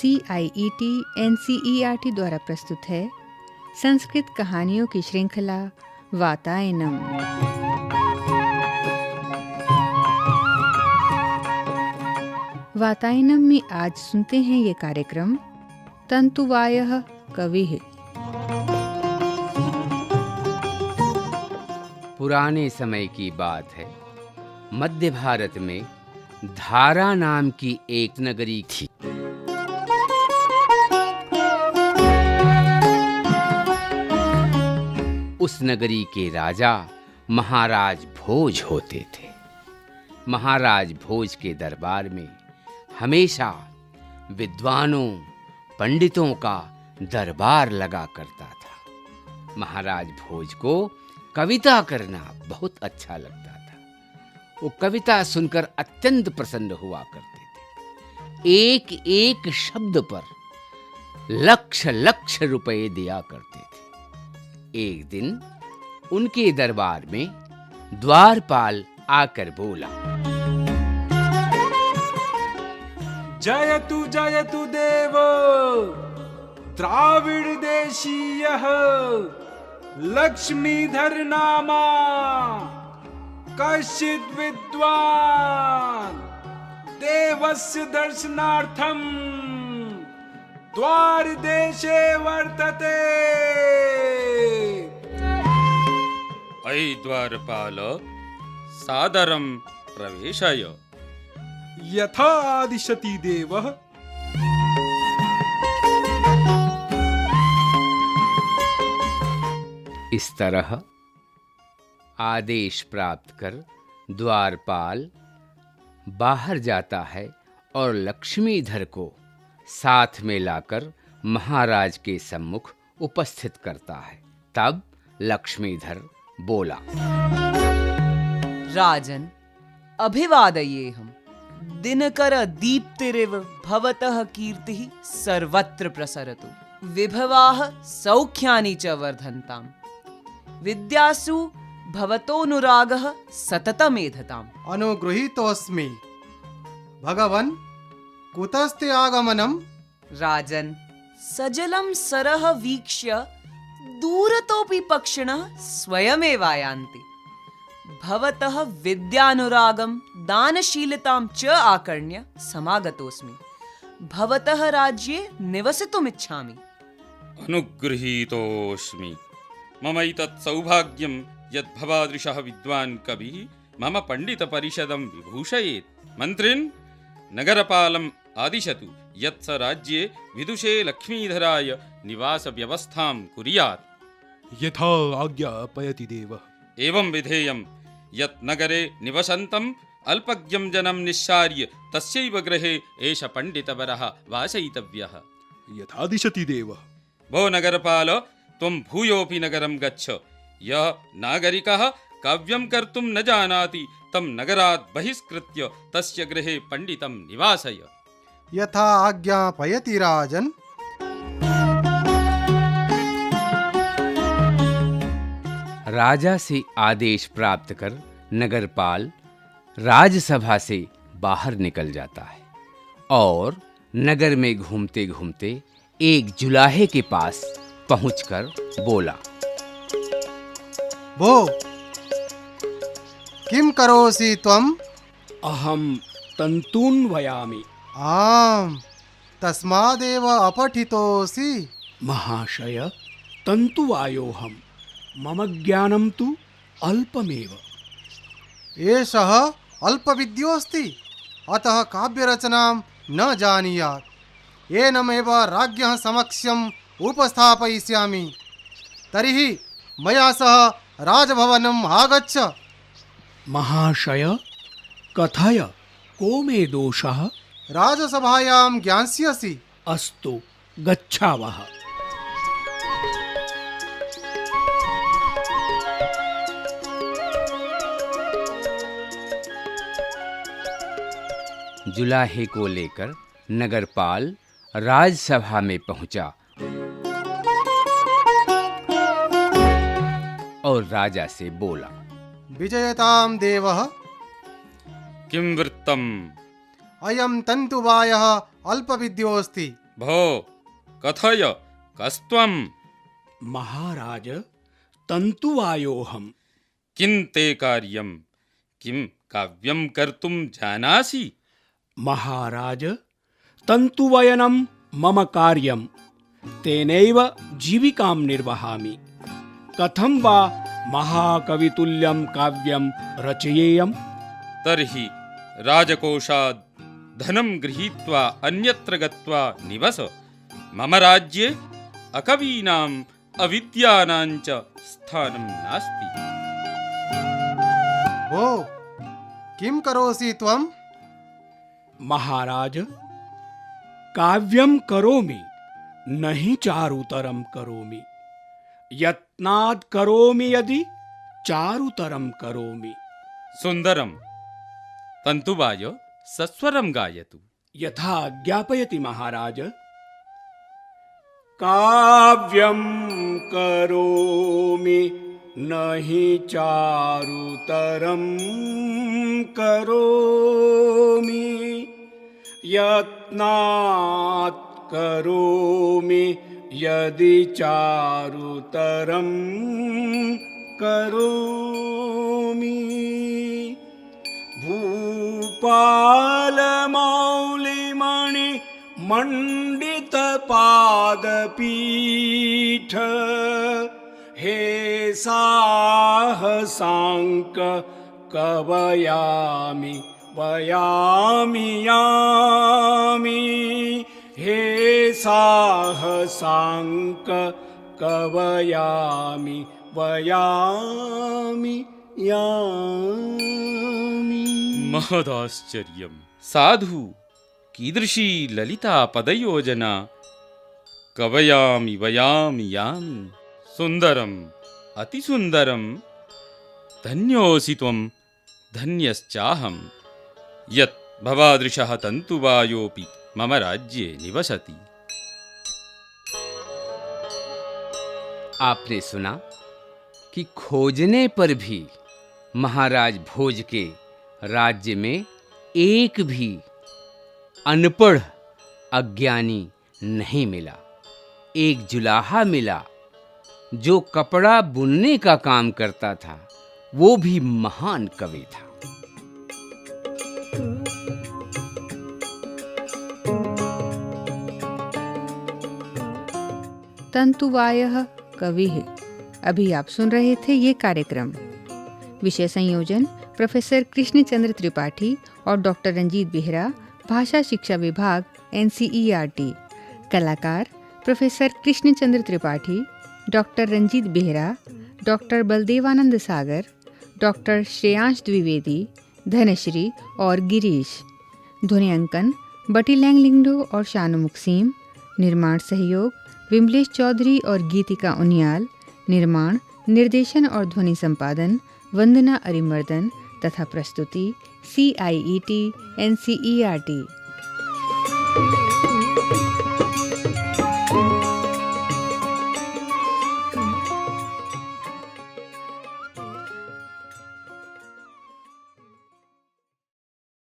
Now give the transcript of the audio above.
C I E T N C E R T द्वारा प्रस्तुत है। संस्कृत कहानियों की श्रृंखला, वातायनम। वातायनम में आज सुनते हैं ये कार्यक्रम, तंतुवाय कवि। पुराने समय की बात है। मध्य भारत में धारा नाम की एक नगरी थी। उस नगरी के राजा महाराज भोज होते थे। महाराज भोज के दरबार में हमेशा विद्वानों, पंडितों का दरबार लगा करता था। महाराज भोज को कविता करना बहुत अच्छा लगता था। वो कविता सुनकर अत्यंत प्रसन्न हुआ करते थे। एक एक शब्द पर लक्ष लक्ष रुपए दिया करते थे। एक दिन उनके दरबार में द्वारपाल आकर बोला जयतु जयतु देव, द्राविड देशीय, लक्ष्मीधर नामा, कश्चित विद्वान, देवस्य दर्शनार्थम। द्वार देशे वर्तते। अयि द्वारपाल सादरं प्रवेशय। यथा आदिशति देवः। इस तरह आदेश प्राप्त कर द्वारपाल बाहर जाता है और लक्ष्मीधर को साथ में लाकर महाराज के सम्मुख उपस्थित करता है। तब लक्ष्मीधर बोला राजन् अभिवादयेऽहं दिनकर दीप्तिरिव भवतः कीर्तिः सर्वत्र प्रसरतु। विभवाः सौख्यानि च वर्धन्ताम्। विद्यासु भवतोऽनुरागः सततमेधताम्। अनुगृहीतोऽस्मि। भगवन् कुतस्ते आगमनम्? राजन्। सजलं सरः वीक्ष्य दूरतोऽपि पक्षिणः स्वयमेवायान्ति। भवतः विद्यानुरागं दानशीलतां च आकर्ण्य समागतोऽस्मि। भवतः राज्ये निवसितुमिच्छामि। अनुगृहीतोऽस्मि। मम एतत् सौभाग्यं यत् भवादृशः विद्वान् कविः मम पण्डितपरिषदं विभूषयेत्। मन्त्रिन् नगरपालम् आदिशतु। यत् स राज्ये विदुषे लक्ष्मीधराय निवासव्यवस्थां कुर्यात्। यथा आज्ञापयति देवः। एवं विधेयं यत् नगरे निवसन्तम् अल्पज्ञं जनं निस्सार्य तस्यैव गृहे एष पण्डितवरः वासयितव्यः। यथादिशति देवः। भो नगरपाल त्वं भूयोऽपि नगरं गच्छ। यः नागरिकः काव्यं कर्तुं न जानाति तं नगरात् बहिष्कृत्य तस्य गृहे पण्डितं निवासय यथा आज्ञापयति राजन्। राजा से आदेश प्राप्त कर नगरपाल राजसभा से बाहर निकल जाता है और नगर में घूमते घूमते एक जुलाहे के पास पहुंचकर बोला भो किं करोसि अहम अहं तन्तून्वयामि आम् तस्मादेव अपठितोऽसि। महाशय तन्तुवायोऽहं मम ज्ञानं तु अल्पमेव। एषः अल्पविद्योऽस्ति अतः काव्यरचनां न जानीयात्। एनमेव राज्ञः समक्षम् उपस्थापयिष्यामि। तर्हि मया सह राजभवनम् आगच्छ। महाशय कथय को मे दोषः? राजसभायां ज्ञास्यसि। अस्तु गच्छावः। जुलाहे को लेकर नगरपाल राजसभा में पहुँचा। और राजा से बोला विजयताम देवः। किं वृत्तम्? अयं तन्तुवायः अल्पविद्योऽस्ति। भो कथय कस्त्वं महाराज तन्तुवायोऽहं किं ते कार्यं? किं काव्यं कर्तुं जानासि? महाराज तन्तुवयनं मम कार्यं तेनैव जीविकां निर्वहामि। कथं वा महाकवितुल्यं काव्यं रचयेयम्? तर्हि राजकोषात् धनं गृहीत्वा अन्यत्र गत्वा निवस। मम राज्ये अकवीनाम् अविद्यानां च स्थानं नास्ति। भो किं करोसि त्वं? महाराज काव्यं करोमि न हि चारुतरं करोमि। यत्नात् करोमि यदि चारुतरं करोमि। सुन्दरं तन्तुवाय सस्वरं गायतु। यथा ज्ञापयति महाराज। काव्यं करोमि न हि चारुतरं करोमि। यत्नात् करोमि यदि चारुतरं करोमि भूपालमौलिमणि मण्डितपादपीठ हे साहसाङ्क कवयामि वयामि यामि। हे साहसाङ्क कवयामि वयामि यामि महदाश्चर्यं साधु कीदृशी ललिता पदयोजना? कवयामि वयामि यामि। सुन्दरम् अतिसुन्दरं धन्योऽसि त्वं धन्यश्चाहं यत् भवादृशः तन्तुवायोऽपि मम राज्ये निवसति। आपने सुना कि खोजने पर भी महाराज भोज के राज्य में एक भी अनपढ़ अज्ञानी नहीं मिला। एक जुलाहा मिला, जो कपड़ा बुनने का काम करता था, वो भी महान कवि था। तंतुवाय कवि। अभी आप सुन रहे थे ये कार्यक्रम। विषय संयोजन प्रोफेसर कृष्णचंद्र त्रिपाठी और डॉक्टर रंजीत बेहरा, भाषा शिक्षा विभाग, एनसीईआरटी। कलाकार, professor Krishnachandra Tripathi, doctor Ranjeet Behera, doctor Baldevanand Sagar, doctor Shreyansh Dwivedi, Dhanashree और गिरीश। ध्वनि अंकन, बटी लैंगलिंगडो और शानु मुक्सीम। निर्माण सहयोग, विमलेश चौधरी और गीतिका उनियाल। निर्माण, निर्देशन और ध्वनि संपादन, वंदना अरिमर्दन तथा प्रस्तुति C I E T N C E R T